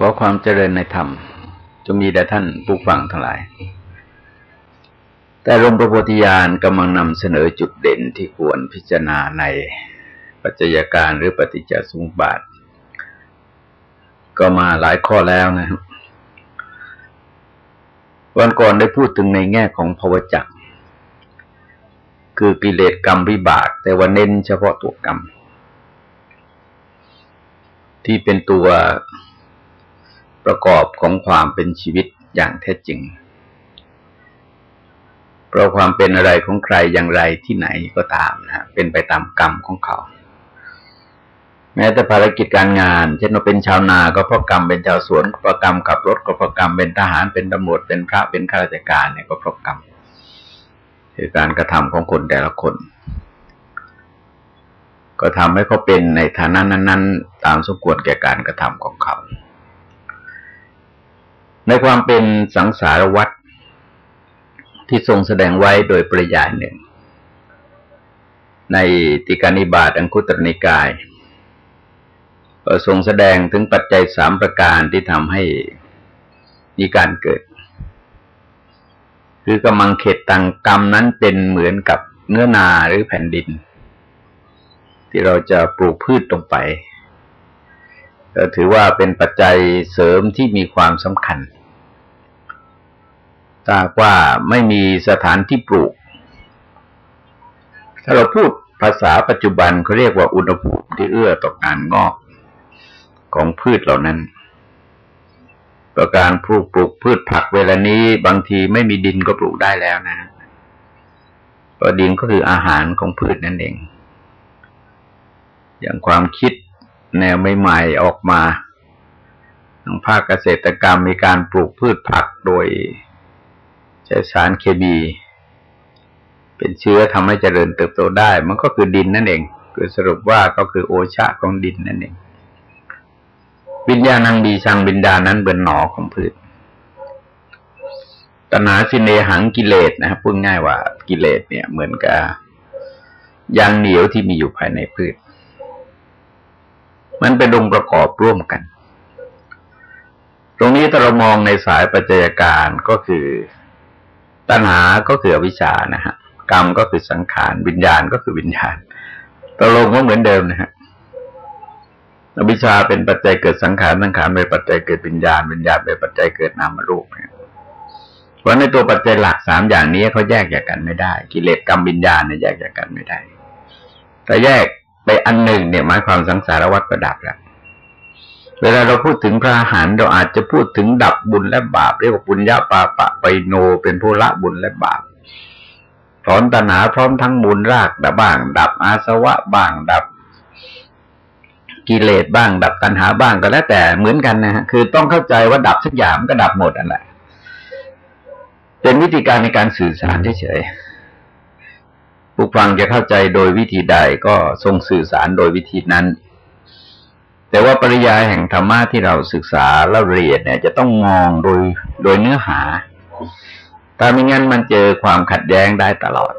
ขอความเจริญในธรรมจะมีแด่ท่านผู้ฟังทั้งหลาย แต่หลวงประโพธิญาณกำลังนำเสนอจุดเด่นที่ควรพิจารณาในปัจจัยการหรือปฏิจจสมุปบาท ก็มาหลายข้อแล้วนะครับวันก่อนได้พูดถึงในแง่ของภวจักรคือกิเลสกรรมวิบาก แต่ว่าเน้นเฉพาะตัวกรรม ที่เป็นตัว ประกอบของความเป็นชีวิตอย่างแท้จริง เพราะความเป็นอะไรของใครอย่างไรที่ไหนก็ตามนะเป็นไปตามกรรมของเขา แม้แต่ภารกิจการงาน เช่นเราเป็นชาวนาก็เพราะกรรมเป็นชาวสวนก็เพราะกรรมขับรถก็เพราะกรรมเป็นทหารเป็นตำรวจเป็นพระเป็นข้าราชการเนี่ยก็เพราะกรรมคือการกระทำของคนแต่ละคน ก็ทำให้เขาเป็นในฐานะนั้น ๆ ตามสมควรแก่การกระทำของเขา ในความเป็นสังสารวัตรที่ทรงแสดงไว้โดยปริยายหนึ่ง ในติกานิบาตอังคุตรนิกายทรงแสดงถึงปัจจัยสามประการที่ทำให้มีการเกิด คือกำลังเขตตังกรรมนั้นเป็นเหมือนกับเนื้อนาหรือแผ่นดิน ที่เราจะปลูกพืชลงไปถือว่าเป็นปัจจัยเสริมที่มีความสำคัญ ถ้าว่าไม่มีสถานที่ปลูก ถ้าเราพูดภาษาปัจจุบันเขาเรียกว่าอุณหภูมิที่เอื้อต่อการงอกของพืชเหล่านั้นประการปลูกปลูกพืชผักเวลานี้บางทีไม่มีดินก็ปลูกได้แล้วนะเพราะดินก็คืออาหารของพืชนั่นเอง อย่างความคิดแนวใหม่ๆออกมาทางภาคเกษตรกรรมมีการปลูกพืชผักโดย ใช้สารเคมีเป็นเชื้อทำให้เจริญเติบโตได้ มันก็คือดินนั่นเอง คือสรุปว่าก็คือโอชาของดินนั่นเอง วิญญาณังดีชังวิญญานั้นเป็นหนอของพืชตนาสินเนหังกิเลสนะครับพูดง่ายว่ากิเลสเนี่ย เหมือนกับยางเหนียวที่มีอยู่ภายในพืช มันเป็นองค์ประกอบร่วมกัน ตรงนี้ถ้าเรามองในสายปัจจัยการก็คือ ตัณหาก็คืออวิชชานะฮะกรรมก็คือสังขารวิญญาณก็คือวิญญาณตกลงก็เหมือนเดิมนะฮะอวิชชาเป็นปัจจัยเกิดสังขารสังขารเป็นปัจจัยเกิดวิญญาณวิญญาณเป็นปัจจัยเกิดนามรูปเนี่ยเพราะในตัวปัจจัยหลักสามอย่างนี้เขาแยกจากกันไม่ได้ กิเลสกรรมวิญญาณเนี่ยแยกจากกันไม่ได้ แต่แยกไปอันหนึ่งเนี่ยหมายความสังสารวัฏประดับแล้ว เวลาเราพูดถึงพระอรหันเราอาจจะพูดถึงดับบุญและบาป เรียกว่าบุญญาปาปะไปโน เป็นผู้ละบุญและบาปถอนตัณหาพร้อมทั้งมูลรากดับบ้าง ดับอาสวะบ้างดับกิเลสบ้าง ดับตัณหาบ้างก็แล้วแต่เหมือนกันนะฮะคือต้องเข้าใจว่าดับสักอย่างมันก็ดับหมดนั่นแหละเป็นวิธีการในการสื่อสารเฉยๆผู้ฟังจะเข้าใจโดยวิธีใดก็ทรงสื่อสารโดยวิธีนั้น แต่ว่าปริยายแห่งธรรมะที่เราศึกษาแล้วเรียนเนี่ย จะต้องมองโดยโดยเนื้อหาถ้าไม่งั้นมันเจอความขัดแย้งได้ตลอด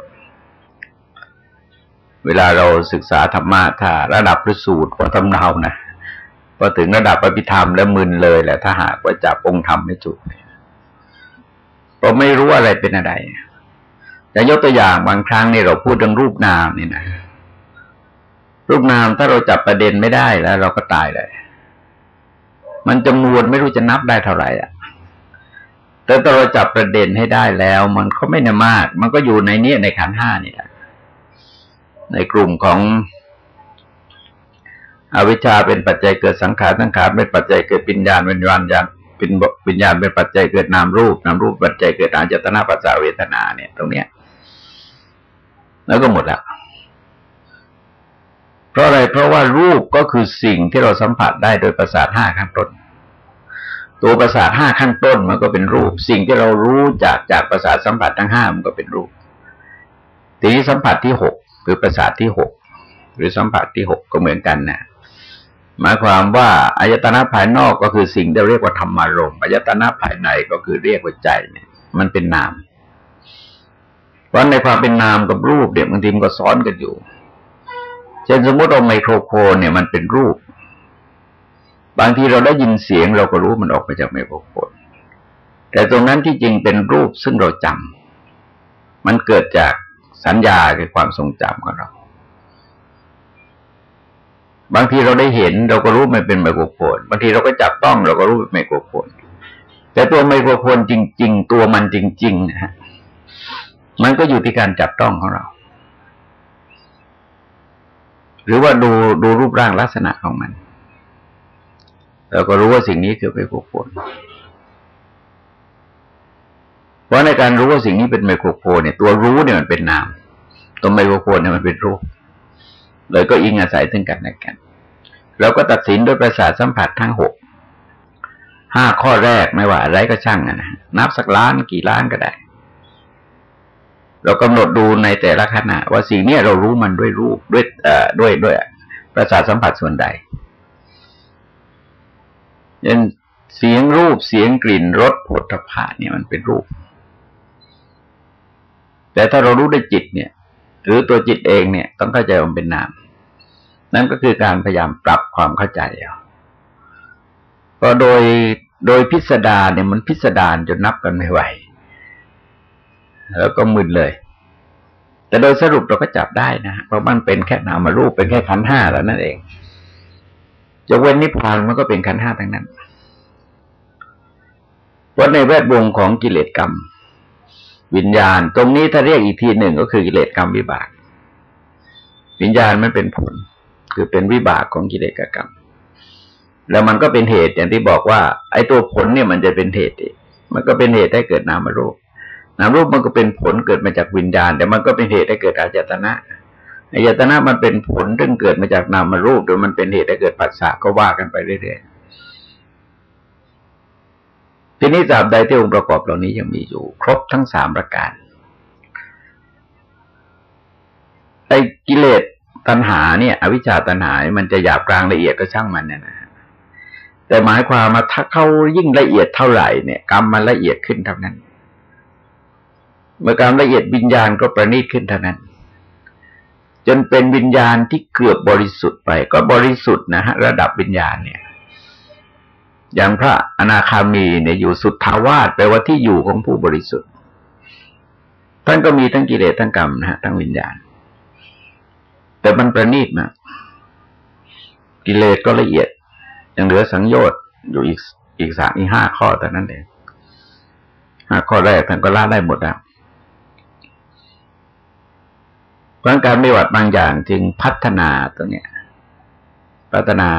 เวลาเราศึกษาธรรมะถ้าระดับประสูตรพอทำเนานะพอถึงระดับปฏิธรรมแล้วมึนเลยแหละถ้าหากว่าจับองค์ธรรมไม่จุดเราไม่รู้อะไรเป็นอะไรแต่ยกตัวอย่างบางครั้งนี่เราพูดเรื่องรูปนามนี่นะ รูปนามถ้าเราจับประเด็นไม่ได้แล้ว เราก็ตายเลย มันจำนวนไม่รู้จะนับได้เท่าไหร่อะ แต่ถ้าเราจับประเด็นให้ได้แล้ว มันก็ไม่นามาก มันก็อยู่ในนี้ในขันห้านี่แหละในกลุ่มของอวิชชาเป็นปัจจัยเกิดสังขารสังขารเป็นปัจจัยเกิดปิญญาณวิญญาณญาณเป็นปิญญาณเป็นปัจจัยเกิดนามรูปนามรูปปัจจัยเกิดอาจตนาปัจจาเวทนาเนี่ย ตรงเนี้ย แล้วก็หมดแล้ว ราะอะไรเพราะว่ารูปก็คือสิ่งที่เราสัมผัสได้โดยประสาทห้าข้างต้น ตัวประสาทห้าข้างต้นมันก็เป็นรูป สิ่งที่เรารู้จากจากประสาทสัมผัสทั้งห้ามันก็เป็นรูป ทีนี้สัมผัสที่หกคือประสาทที่หกหรือสัมผัสที่หกก็เหมือนกันนะหมายความว่าอายตนะภายนอกก็คือสิ่งที่เรียกว่าธรรมารมอายตนะภายในก็คือเรียกว่าใจเนี่ย มันเป็นนามเพราะในความเป็นนามกับรูปเดี๋ยวบางทีมันก็ซ้อนกันอยู่ ช่นสมมติเอาไมโครโฟนเนี่ยมันเป็นรูป บางทีเราได้ยินเสียงเราก็รู้มันออกมาจากไมโครโฟน แต่ตรงนั้นที่จริงเป็นรูปซึ่งเราจำมันเกิดจากสัญญาคือความทรงจำของเรา บางทีเราได้เห็นเราก็รู้มันเป็นไมโครโฟน บางทีเราก็จับต้องเราก็รู้เป็นไมโครโฟน แต่ตัวไมโครโฟนจริง ๆ ตัวมันจริงๆนะฮะ มันก็อยู่ที่การจับต้องของเรา หรือว่าดูดูรูปร่างลักษณะของมันเราก็รู้ว่าสิ่งนี้คือไมโครโฟนเพราะในการรู้ว่าสิ่งนี้เป็นไมโครโฟนเนี่ยตัวรู้เนี่ยมันเป็นนาม ตัวไมโครโฟนเนี่ยมันเป็นรูปเลยก็อิงอาศัยถึงกันและกัน เราก็ตัดสินด้วยประสาทสัมผัสทั้งหกห้าข้อแรกไม่ว่าอะไรก็ช่างนะนับสักล้านกี่ล้านก็ได้ เรากำหนดดูในแต่ละขณะ ว่าสิ่งนี้เรารู้มันด้วยรูปด้วยเอ่อด้วยด้วยประสาทสัมผัสส่วนใดยันเสียงรูปเสียงกลิ่นรสผลทพะเนี่ยมันเป็นรูป แต่ถ้าเรารู้ด้วยจิตเนี่ย หรือตัวจิตเองเนี่ย ต้องเข้าใจมันเป็นนาม นั่นก็คือการพยายามปรับความเข้าใจเอาก็โดยโดยพิสดารเนี่ยมันพิสดารจนนับกันไม่ไหว แล้วก็มึนเลย แต่โดยสรุปเราก็จับได้นะเพราะมันเป็นแค่นามารูปเป็นแค่ขันห้าแล้วนั่นเองจะเว้นนิพพานมันก็เป็นขันห้าทั้งนั้นเพราะในแวดวงของกิเลสกรรม วิญญาณ ตรงนี้ถ้าเรียกอีกทีหนึ่งก็คือกิเลสกรรมวิบาก วิญญาณมันเป็นผล คือเป็นวิบากของกิเลสกรรม แล้วมันก็เป็นเหตุอย่างที่บอกว่า ไอ้ตัวผลเนี่ยมันจะเป็นเหตุมันก็เป็นเหตุให้เกิดนามารูป นามรูปมันก็เป็นผลเกิดมาจากวิญญาณ แต่มันก็เป็นเหตุให้เกิดอายตนะอายตนะมันเป็นผลซึ่งเกิดมาจากนามรูปโดยมันเป็นเหตุให้เกิดปัสสะก็ว่ากันไปเรื่อยๆทีนี้ตราบใดที่องค์ประกอบเหล่านี้ยังมีอยู่ ครบทั้งสามประการไอ้กิเลสตัณหาเนี่ย อวิชชาตัณหา มันจะหยาบกลางละเอียดก็ช่างมันเนี่ยนะแต่หมายความมาถ้าเขายิ่งละเอียดเท่าไหร่เนี่ย กรรมมันละเอียดขึ้นเท่านั้น เมื่อกรรละเอียดวิญญาณก็ประณีตขึ้นเท่านั้น จนเป็นวิญญาณที่เกือบบริสุทธิ์ไป ก็บริสุทธิ์นะฮะระดับวิญญาณเนี่ย อย่างพระอนาคามีเนี่ยอยู่สุดทาวาสแปลว่าที่อยู่ของผู้บริสุทธิ์ท่านก็มีทั้งกิเลสทั้งกรรมนะฮะทั้งวิญญาณ แต่มันประณีตนะกิเลสก็ละเอียดยังเหลือสังโยชน์อยู่อีกอีกสามอีกห้าข้อแต่นั้นเองห้าข้อแรกท่านก็ละได้หมดแล้ว เพราะการไม่หวัดบางอย่างจึงพัฒนาตัวเนี้ยพัฒนา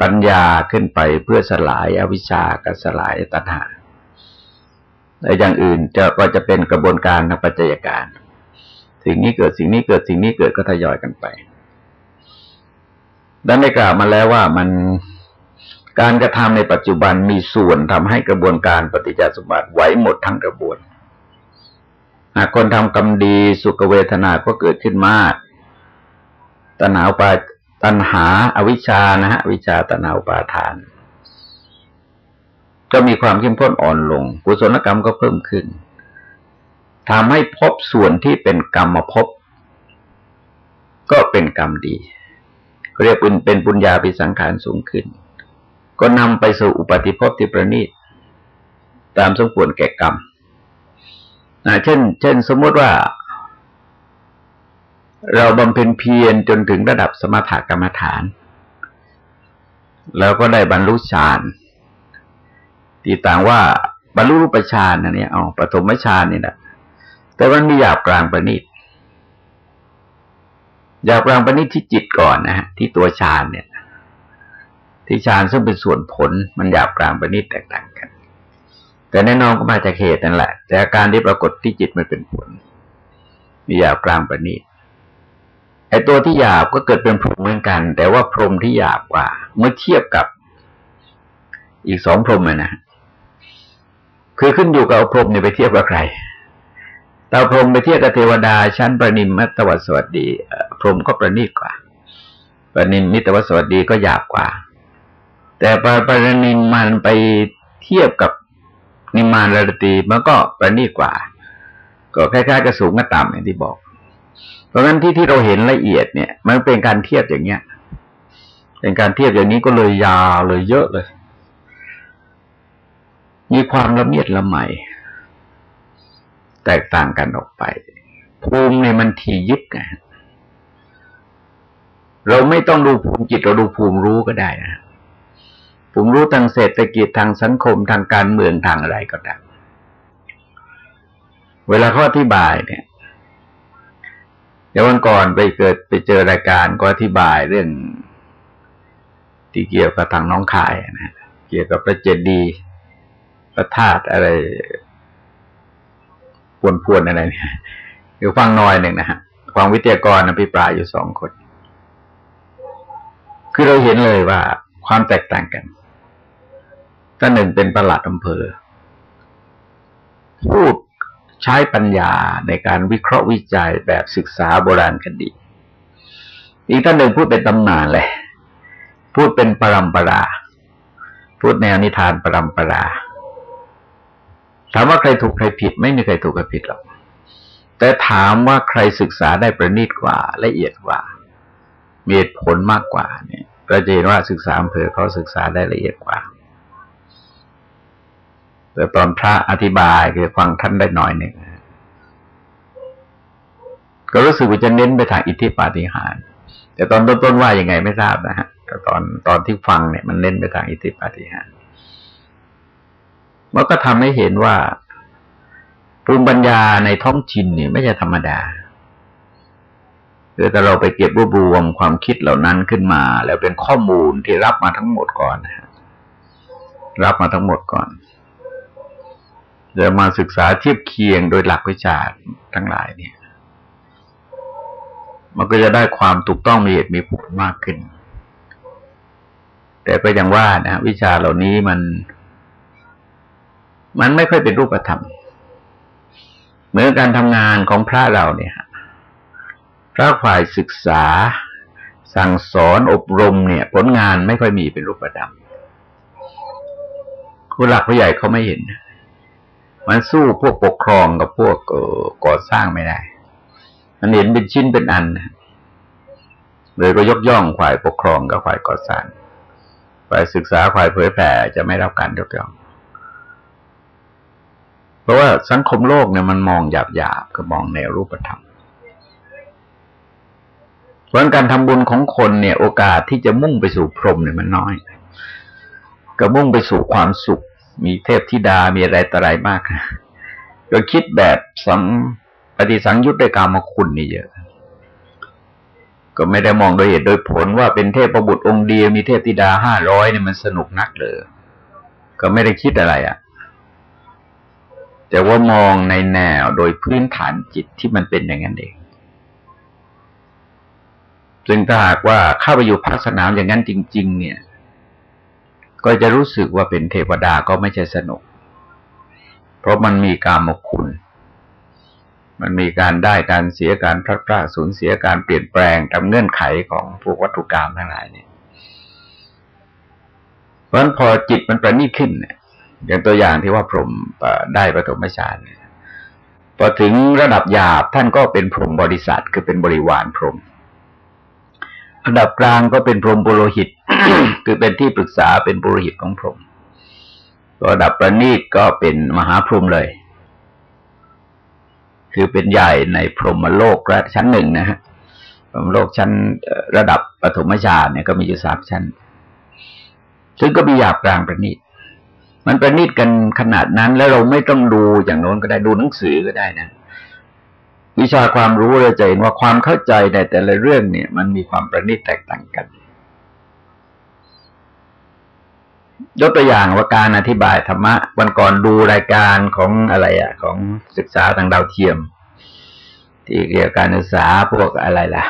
ปัญญาขึ้นไปเพื่อสลายอวิชชากับสลายตัณหาแต่อย่างอื่นจะก็จะเป็นกระบวนการทางปัจจัยการ สิ่งนี้เกิดสิ่งนี้เกิดสิ่งนี้เกิดก็ทยอยกันไปดังได้กล่าวมาแล้วว่ามันการกระทำในปัจจุบันมีส่วนทำให้กระบวนการปฏิจจสมบัติไหวหมดทั้งกระบวน หากคนทำกรรมดีสุขเวทนาก็เกิดขึ้นมากตนาปาตัณหาอาวิชชานะฮะวิชาตนาอุปาทาน ก็มีความเข้มข้นอ่อนลง กุศลกรรมก็เพิ่มขึ้นทำให้พบส่วนที่เป็นกรรมภพก็เป็นกรรมดี เรียกเป็นเป็นปุญญาปิสังขารสูงขึ้น ก็นำไปสู่อุปาติภพที่ประณีตตามสมควรแก่กรรม เช่น เช่น สมมติว่า เราบำเพ็ญเพียรจนถึงระดับสมถกรรมฐาน แล้วก็ได้บรรลุฌานที่ต่างว่าบรรลุรูปฌานนะเนี่ยเอาปฐมฌานนี่แหละแต่มันมีหยาบกลางประณีตหยาบกลางประณีตที่จิตก่อนนะฮะที่ตัวฌานเนี่ย ที่ฌานซึ่งเป็นส่วนผลมันหยาบกลางประณีตแตกต่างกัน แต่แน่นอนก็มาจากเหตุนั่นแหละ แต่อาการที่ปรากฏที่จิตมันเป็นผล มีหยาบกลางประณีตไอ้ตัวที่หยาบก็เกิดเป็นพรหมเหมือนกัน แต่ว่าพรหมที่หยาบกว่า เมื่อเทียบกับอีกสองพรหมนะคือขึ้นอยู่กับพรหมเนี่ยไปเทียบกับใครตาพรหมไปเทียบกับเทวดาชั้นประนิมมัตวสวัสดีพรหมก็ประณีตกว่า ประนิมมิตวสวัสดีก็หยาบกว่า แต่ปประนิมมันไปเทียบกับ นิมานระตีมันก็ประณีตกว่า ก็คล้ายๆกับสูงกับต่ำอย่างที่บอก เพราะงั้นที่ที่เราเห็นละเอียดเนี่ย มันเป็นการเทียบอย่างเงี้ย เป็นการเทียบอย่างนี้ก็เลยยาวเลยเยอะเลย มีความละเมียดละไมแตกต่างกันออกไป ภูมิเนี่ยมันทียิบไงเราไม่ต้องดูภูมิจิตเราดูภูมิรู้ก็ได้นะ ภูมิรู้ทางเศรษฐกิจทางสังคมทางการเมืองทางอะไรก็ได้เวลาเขาอธิบายเนี่ยเดี๋ยววันก่อนไปเกิดไปเจอรายการก็อธิบายเรื่อง ที่เกี่ยวกับทางน้องคายนะเกี่ยวกับพระเจดีย์พระธาตุอะไรพวนๆอะไรเนี่ยเดี๋ยวฟังน้อยหนึ่งนะฮะฟังวิทยากรอภิปรายอยู่สองคน คือเราเห็นเลยว่าความแตกต่างกัน ท่านหนึ่งเป็นประหลัดอำเภอ พูดใช้ปัญญาในการวิเคราะห์วิจัยแบบศึกษาโบราณคดี อีกท่านหนึ่งพูดเป็นตำนานเลย พูดเป็นปรำปรา พูดแนวนิทานปรำปราถามว่าใครถูกใครผิด ไม่มีใครถูกใครผิดหรอก แต่ถามว่าใครศึกษาได้ประณีตกว่า ละเอียดกว่ามีเหตุผลมากกว่าเนี่ยเราจะเห็นว่าศึกษาอำเภอเขาศึกษาได้ละเอียดกว่า แต่ตอนพระอธิบายคือฟังท่านได้หน่อยหนึ่งก็รู้สึกว่าจะเน้นไปทางอิทธิปาฏิหาริย์แต่ตอนต้นๆว่ายังไงไม่ทราบนะฮะแต่ตอนตอนที่ฟังเนี่ยมันเน้นไปทางอิทธิปาฏิหาริย์มันก็ทำให้เห็นว่าภูมิปัญญาในท้องถิ่นเนี่ยไม่ใช่ธรรมดาคือแต่เราไปเก็บรวบรวมความคิดเหล่านั้นขึ้นมา แล้วเป็นข้อมูลที่รับมาทั้งหมดก่อนรับมาทั้งหมดก่อน จะมาศึกษาเทียบเคียงโดยหลักวิชาทั้งหลายเนี่ย มันก็จะได้ความถูกต้องมีเหตุมีผลมากขึ้น แต่ก็ยังว่านะวิชาเหล่านี้มัน มันไม่ค่อยเป็นรูปธรรม เหมือนการทำงานของพระเราเนี่ยพระฝ่ายศึกษา สั่งสอนอบรมเนี่ย ผลงานไม่ค่อยมีเป็นรูปธรรมผู้หลักผู้ใหญ่เขาไม่เห็น มันสู้พวกปกครองกับพวกก่อสร้างไม่ได้ มันเห็นเป็นชิ้นเป็นอันเลยก็ยกย่องฝ่ายปกครองกับฝ่ายก่อสร้างฝ่ายศึกษาฝ่ายเผยแผ่จะไม่รับการยกย่อง เพราะว่าสังคมโลกเนี่ยมันมองหยาบหยาบก็มองแนรูปธรรมเพราะการทำบุญของคนเนี่ย โอกาสที่จะมุ่งไปสู่พรหมเนี่ยมันน้อย ก็มุ่งไปสู่ความสุข มีเทพธิดามีอะไรต่ออะไรมากนะก็คิดแบบสังปฏิสังยุตด้วยกามคุณนี่เยอะ ก็ไม่ได้มองโดยเหตุโดยผลว่าเป็นเทพประบุตรองค์เดียวมีเทพธิดาห้าร้อยเนี่ยมันสนุกนักเลยก็ไม่ได้คิดอะไรอะ่ะ แต่ว่ามองในแนวโดยพื้นฐานจิตที่มันเป็นอย่างนั้นเองซึ่งถ้าหากว่าเข้าไปอยู่พักสนามอย่างนั้นจริง ๆ เนี่ย ก็จะรู้สึกว่าเป็นเทวดาก็ไม่ใช่สนุก เพราะมันมีการมคุณ มันมีการได้การเสียการพลาดพลาดสูญเสียการเปลี่ยนแปลงตามเงื่อนไขของพวกวัตถุกรรมทั้งหลายเนี่ยเพราะฉะนั้นพอจิตมันประณีตขึ้นเนี่ยอย่างตัวอย่างที่ว่าพรหมได้ประถมฌานเนี่ยพอถึงระดับหยาบท่านก็เป็นพรหมบริษัทคือเป็นบริวารพรหม ระดับกลางก็เป็นพรหมบุโรหิต คือเป็นที่ปรึกษาเป็นบุโรหิตของพรหมระดับประณีตก็เป็นมหาพรหมเลย คือเป็นใหญ่ในพรหมโลกระชั้นหนึ่งนะฮะพรหมโลกชั้นระดับปฐมฌานเนี่ยก็มีอยู่สามชั้น ซึ่งก็มีหยาบกลางประณีตมันประณีตกันขนาดนั้นแล้วเราไม่ต้องดูอย่างโน้นก็ได้ดูหนังสือก็ได้นะ วิชาความรู้เราจะเห็นว่าความเข้าใจในแต่ละเรื่องเนี่ย มันมีความประณีตแตกต่างกัน ยกตัวอย่างว่าการอธิบายธรรมะ วันก่อนดูรายการของอะไรอะของศึกษาทางดาวเทียม ที่เกี่ยวกับการศึกษาพวกอะไรล่ะ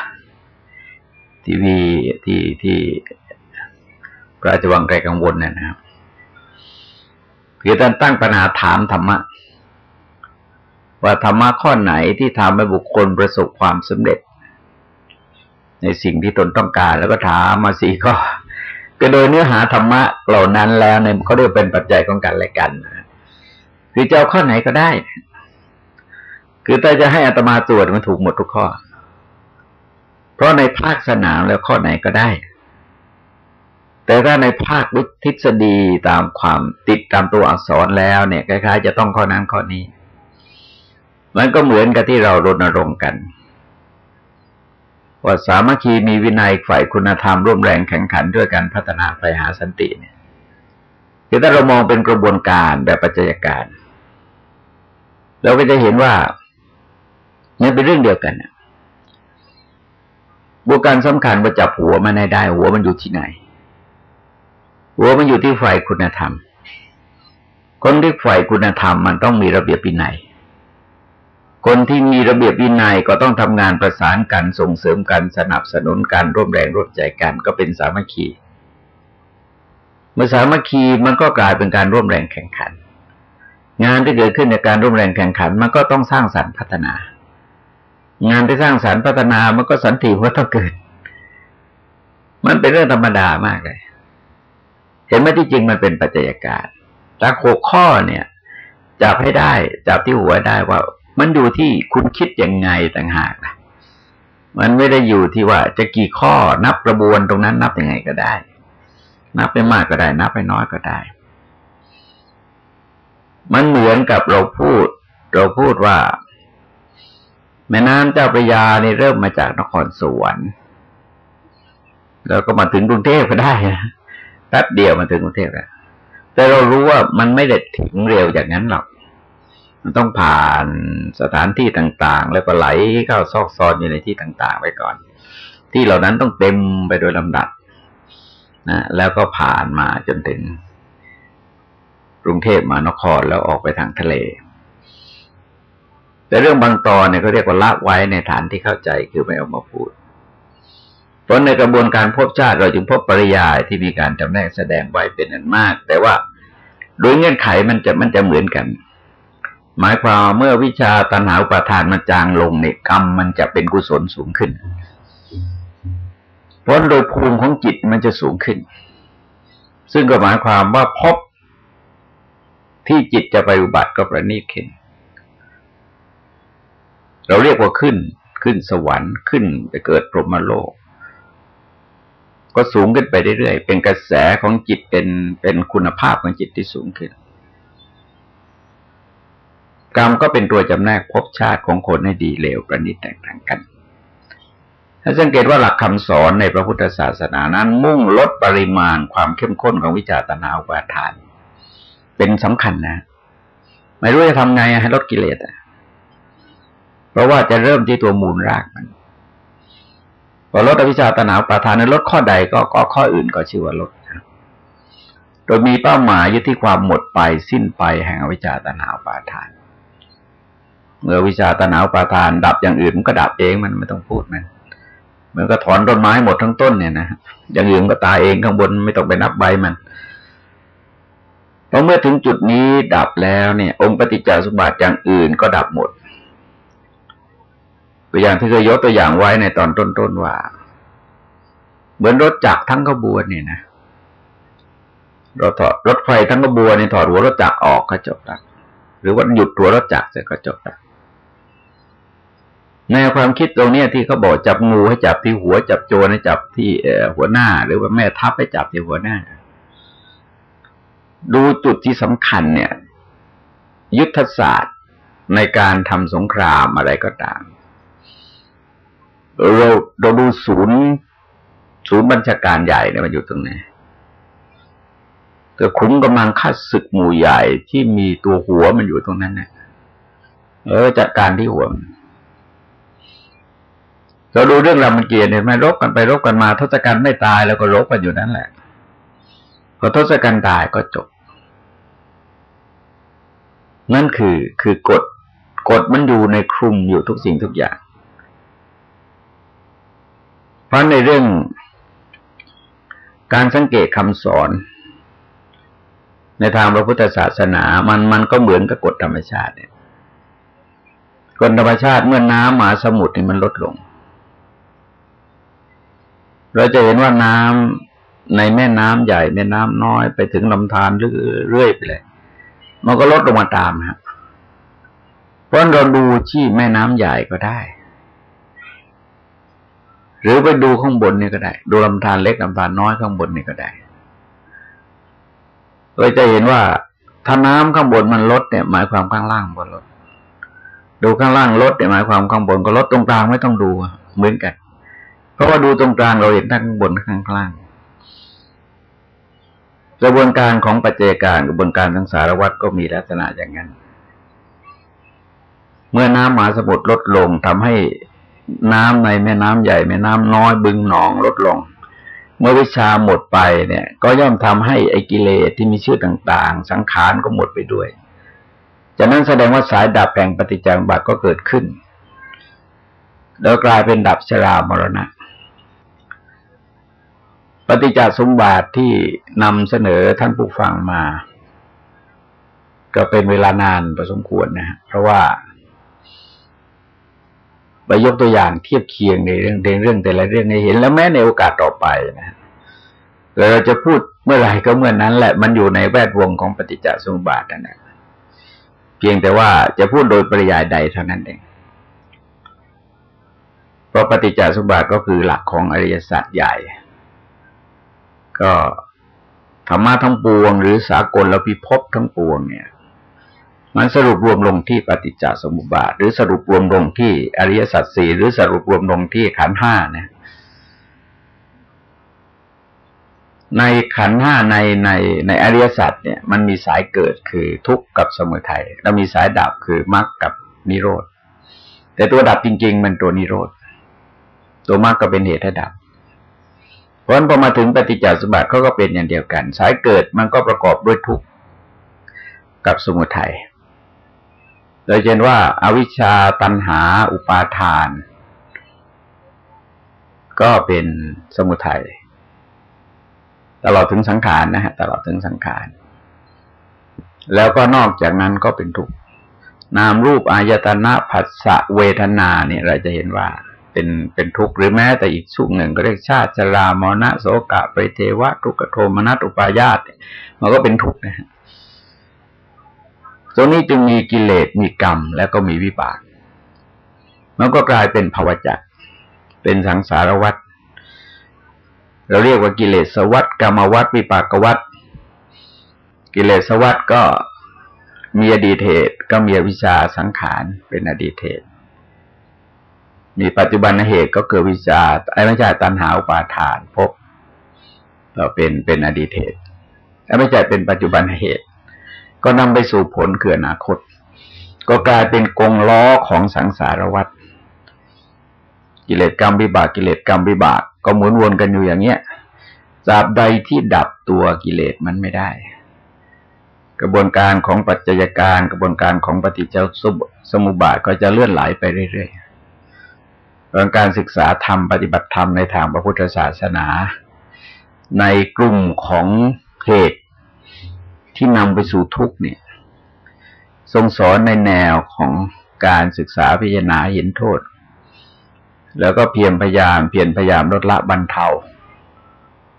ทีวีที่ที่พระราชวังไกลกังวลเนี่ยนะครับคือท่านตั้งปัญหาถามธรรมะ ว่าธรรมะข้อไหนที่ทำให้บุคคลประสบความสำเร็จ ในสิ่งที่ตนต้องการแล้วก็ถามมาสี่ข้อก็โดยเนื้อหาธรรมะเหล่านั้นแล้วเนี่ยเขาเรียกเป็นปัจจัยของกันและกันคือจะเอาข้อไหนก็ได้ คือแต่จะให้อัตมาตรวจมันถูกหมดทุกข้อ เพราะในภาคสนามแล้วข้อไหนก็ได้ แต่ถ้าในภาควิทฤษฎีตามความติดตามตัวอักษรแล้วเนี่ยคล้ายๆจะต้องข้อนั้นข้อนี้ มันก็เหมือนกับที่เรารณรงค์กัน ว่าสามัคคีมีวินัยฝ่ายคุณธรรมร่วมแรงแข่งขันด้วยการพัฒนาไปหาสันติเนี่ยคือถ้าเรามองเป็นกระบวนการแบบปัจจัยการเราก็จะเห็นว่านี่เป็นเรื่องเดียวกันบุการสำคัญว่าจับหัวมันได้ หัวมันอยู่ที่ไหน หัวมันอยู่ที่ฝ่ายคุณธรรม คนที่ฝ่ายคุณธรรมมันต้องมีระเบียบวินัย คนที่มีระเบียบวินัยก็ต้องทำงานประสานกันส่งเสริมกันสนับสนุนกันร่วมแรงร่วมใจกันก็เป็นสามัคคีเมื่อสามัคคีมันก็กลายเป็นการร่วมแรงแข่งขัน งานที่เกิดขึ้นในการร่วมแรงแข่งขัน มันก็ต้องสร้างสรรค์พัฒนา งานที่สร้างสรรค์พัฒนามันก็สันติว่าต้องเกิด มันเป็นเรื่องธรรมดามากเลย เห็นไหมที่จริงมันเป็นปัจจัยการแต่โคข้อเนี่ยจับให้ได้จับที่หัวได้ว่า มันอยู่ที่คุณคิดยังไงต่างหากนะมันไม่ได้อยู่ที่ว่าจะกี่ข้อนับกระบวนตรงนั้นนับยังไงก็ได้ นับไปมากก็ได้ นับไปน้อยก็ได้ มันเหมือนกับเราพูด เราพูดว่า แม่น้ำเจ้าพระยานี่เริ่มมาจากนครสวรรค์แล้วก็มาถึงกรุงเทพก็ได้นะแป๊บเดียวมาถึงกรุงเทพแล้วแต่เรารู้ว่ามันไม่ได้ถึงเร็วอย่างนั้นหรอก มันต้องผ่านสถานที่ต่างๆ แล้วก็ไหลเข้าซอกซอนอยู่ในที่ต่างๆ ไว้ก่อน ที่เหล่านั้นต้องเต็มไปโดยลำดับนะแล้วก็ผ่านมาจนถึงกรุงเทพมหานครแล้วออกไปทางทะเล แต่เรื่องบางตอนเนี่ยเขาเรียกว่าละไว้ในฐานที่เข้าใจคือไม่เอามาพูด เพราะในกระบวนการพบชาติเราจึงพบปริยายที่มีการจำแนกแสดงไว้เป็นอันมาก แต่ว่าโดยเงื่อนไขมันจะมันจะเหมือนกัน หมายความเมื่อวิชาตัณหาอุปาทานมันจางลงเนี่ยกรรมมันจะเป็นกุศลสูงขึ้น เพราะโดยภูมิของจิตมันจะสูงขึ้น ซึ่งก็หมายความว่าพบที่จิตจะไปอุบัติก็ประณีตขึ้น เราเรียกว่าขึ้น ขึ้นสวรรค์ขึ้นไปเกิดพรหมโลก ก็สูงขึ้นไปเรื่อยๆ เป็นกระแสของจิตเป็นเป็นคุณภาพของจิตที่สูงขึ้น กรรมก็เป็นตัวจำแนกภพชาติของคนให้ดีเลวประณีตแตกต่างกัน ถ้าสังเกตว่าหลักคำสอนในพระพุทธศาสนานั้น มุ่งลดปริมาณความเข้มข้นของวิจารตนาอุปาทาน เป็นสำคัญนะ ไม่รู้จะทำไงให้ลดกิเลสอะเพราะว่าจะเริ่มที่ตัวมูลรากมันพอลดอวิชาตนาอุปาทานในลดข้อใดก็ก็ข้ออื่นก็ชื่อว่าลดโดยมีเป้าหมายยึดที่ความหมดไปสิ้นไปแห่งอวิชชาตนาอุปาทาน เมื่อวิชาตนาอุปาทาน ดับอย่างอื่นมันก็ดับเองมันไม่ต้องพูดมันเหมือนก็ถอนต้นไม้หมดทั้งต้นเนี่ยนะอย่างอื่นก็ตายเองข้างบนไม่ต้องไปนับใบมันพอเมื่อถึงจุดนี้ดับแล้วเนี่ย องค์ปฏิจจสมบัติอย่างอื่นก็ดับหมดตัวอย่างที่เคยยกตัวอย่างไว้ในตอนต้นๆว่า เหมือนรถจักรทั้งขบวนเนี่ยนะรถถอดรถไฟทั้งขบวนนี่ถอดหัวรถจักรออกก็จบละหรือว่าหยุดหัวรถจักรเสร็จก็จบละ แนวความคิดตรงนี้ที่เขาบอกจับงูให้จับที่หัวจับโจรให้จับที่หัวหน้า หรือว่าแม่ทัพให้จับที่หัวหน้า ดูจุดที่สำคัญเนี่ย ยุทธศาสตร์ในการทำสงครามอะไรก็ตาม เราเราดูศูนย์ศูนย์บัญชาการใหญ่เนี่ยมันอยู่ตรงไหนแต่คุ้มกำลังคัดศึกหมู่ใหญ่ที่มีตัวหัวมันอยู่ตรงนั้นเนี่ยเออจัดการที่หัวมัน เราดูเรื่องรามเกียรติเห็นไหมรบกันไปรบกันมาทศกัณฐ์ไม่ตายแล้วก็รบกันอยู่นั่นแหละพอทศกัณฐ์ตายก็จบ นั่นคือคือกฎกฎมันอยู่ในคลุมอยู่ทุกสิ่งทุกอย่าง เพราะในเรื่องการสังเกตคำสอน ในทางพระพุทธศาสนา มันมันก็เหมือนกับกฎธรรมชาติเนี่ยกฎธรรมชาติเมื่อน้ำมหาสมุทรนี่มันลดลง เราจะเห็นว่าน้ำในแม่น้ำใหญ่แม่น้ำน้อยไปถึงลำธารเรื่อยไปเลย มันก็ลดลงมาตามครับเพราะเราดูที่แม่น้ำใหญ่ก็ได้ หรือไปดูข้างบนนี่ก็ได้ ดูลำธารเล็กลำธารน้อยข้างบนนี่ก็ได้เราจะเห็นว่าถ้าน้ำข้างบนมันลดเนี่ย หมายความข้างล่างก็ลด ดูข้างล่างลดเนี่ยหมายความข้างบนก็ลดตรงกลางไม่ต้องดูเหมือนกัน เพราะว่าดูตรงกลางเราเห็นทั้งบนข้างล่างกระบวนการของปัจจัยการกระบวนการทั้งสารวัตรก็มีลักษณะอย่างนั้น เมื่อน้ำมหาสมุทรลดลงทำให้น้ำในแม่น้ำใหญ่แม่น้ำน้อยบึงหนองลดลง เมื่อวิชาหมดไปเนี่ย ก็ย่อมทำให้ไอกิเลสที่มีชื่อต่างๆ สังขารก็หมดไปด้วย จากนั้นแสดงว่าสายดับแห่งปฏิจจสมบัตก็เกิดขึ้น แล้วกลายเป็นดับชรามรณะ ปฏิจจสมบัติที่นำเสนอท่านผู้ฟังมา ก็เป็นเวลานานพอสมควรนะ เพราะว่าไปยกตัวอย่างเทียบเคียงในเรื่องเรื่องแต่ละเรื่องให้เห็น แล้วแม้ในโอกาสต่อไปนะเราจะพูดเมื่อไหร่ก็เมื่อนนั้นแหละมันอยู่ในแวดวงของปฏิจจสมบัตินั่นแหละเพียงแต่ว่าจะพูดโดยปริยายใดเท่านั้นเองเพราะปฏิจจสมบัติก็คือหลักของอริยสัจใหญ่ ก็ธรรมะทั้งปวง หรือสากลและพิภพทั้งปวงเนี่ย มันสรุปรวมลงที่ปฏิจจสมุปบาท หรือสรุปรวมลงที่อริยสัจสี่หรือสรุปรวมลงที่ขันห้าเนี่ยในขันห้าในในในอริยสัจเนี่ย มันมีสายเกิดคือทุกข์กับสมุทัยแล้วมีสายดับคือมรรคกับนิโรธแต่ตัวดับจริง ๆ มันตัวนิโรธตัวมรรคก็เป็นเหตุให้ดับ ราะพอมาถึงปฏิจจสมบัติเขาก็เป็นอย่างเดียวกัน สายเกิดมันก็ประกอบด้วยทุกข์กับสมุทัยโดยเช่นว่าอาวิชชาตันหา อุปาทาน ก็เป็นสมุทัยตลอดถึงสังขารนะฮะตลอดถึงสังขาร แล้วก็นอกจากนั้นก็เป็นทุกข์นามรูปอายตนะผัสสะเวทนาเนี่ยเราจะเห็นว่า เป็นเป็นทุกข์หรือแม้แต่อีกช่วงหนึ่งก็เรียกชาติชรามรณะโสกะปริเทวะทุกขโทมนัสอุปายาตมันก็เป็นทุกข์นะฮะตรงนี้จึงมีกิเลสมีกรรมแล้วก็มีวิบากมันก็กลายเป็นภาวะจักเป็นสังสารวัฏเราเรียกว่ากิเลสวัฏกรรมวัฏวิปากวัฏกิเลสวัฏก็มีอดีตเหตุก็มีวิชาสังขารเป็นอดีตเหตุ มีปัจจุบันเหตุก็เกิดวิชาไอ้ไม่ใช่ตันหาอุปาทานพบเราเป็นเป็นอดีตเหตุไอ้ไม่ใช่เป็นปัจจุบันเหตุ ก็นำไปสู่ผลคืออนาคต ก็กลายเป็นกงล้อของสังสารวัฏกิเลสกรรมวิบากกิเลสกรรมวิบาก ก็หมุนวนกันอยู่อย่างเนี้ยตราบใดที่ดับตัวกิเลสมันไม่ได้ กระบวนการของปัจจัยการ กระบวนการของปฏิจจสมุปบาทก็จะเลื่อนไหลไปเรื่อยๆ เรื่องการศึกษาธรรมปฏิบัติธรรมในทางพระพุทธศาสนา ในกลุ่มของเหตุที่นำไปสู่ทุกข์เนี่ย ทรงสอนในแนวของการศึกษาพิจารณาเห็นโทษ แล้วก็เพียรพยายามเพียรพยายามลดละบรรเทา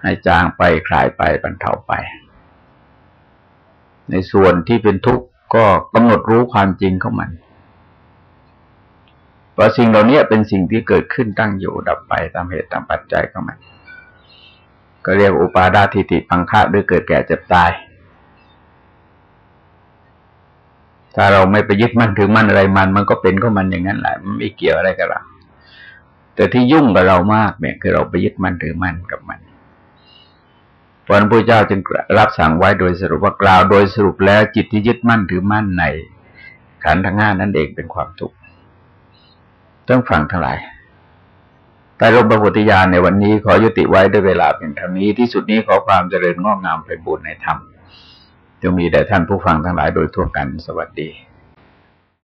ให้จางไปคลายไปบรรเทาไป ในส่วนที่เป็นทุกข์ก็กำหนดรู้ความจริงของมัน ราะสิ่งเหล่านี้เป็นสิ่งที่เกิดขึ้นตั้งอยู่ดับไปตามเหตุตามปัจจัยของมันก็เรียกอุปาดาทิติพังคะด้วยเกิดแก่เจ็บตาย ถ้าเราไม่ไปยึดมั่นถือมั่นอะไรมัน มันก็เป็นก็มันอย่างนั้นแหละมันไม่เกี่ยวอะไรกับเราแต่ที่ยุ่งกับเรามากเนี่ยคือเราไปยึดมั่นถือมั่นกับมันพระพุทธเจ้าจึงรับสั่งไว้โดยสรุปว่ากล่าวโดยสรุปแล้วจิตที่ยึดมั่นถือมั่นในขันธ์ทั้งห้านั่นเองเป็นความทุกข์ ท่านฟังทั้งหลายแต่ลมประพุทธิญาณในวันนี้ขอยุติไว้ด้วยเวลาเพียงเท่านี้ที่สุดนี้ขอความเจริญงอกงามไปบุญในธรรมจะมีแด่ท่านผู้ฟังทั้งหลายโดยทั่วกันสวัสดี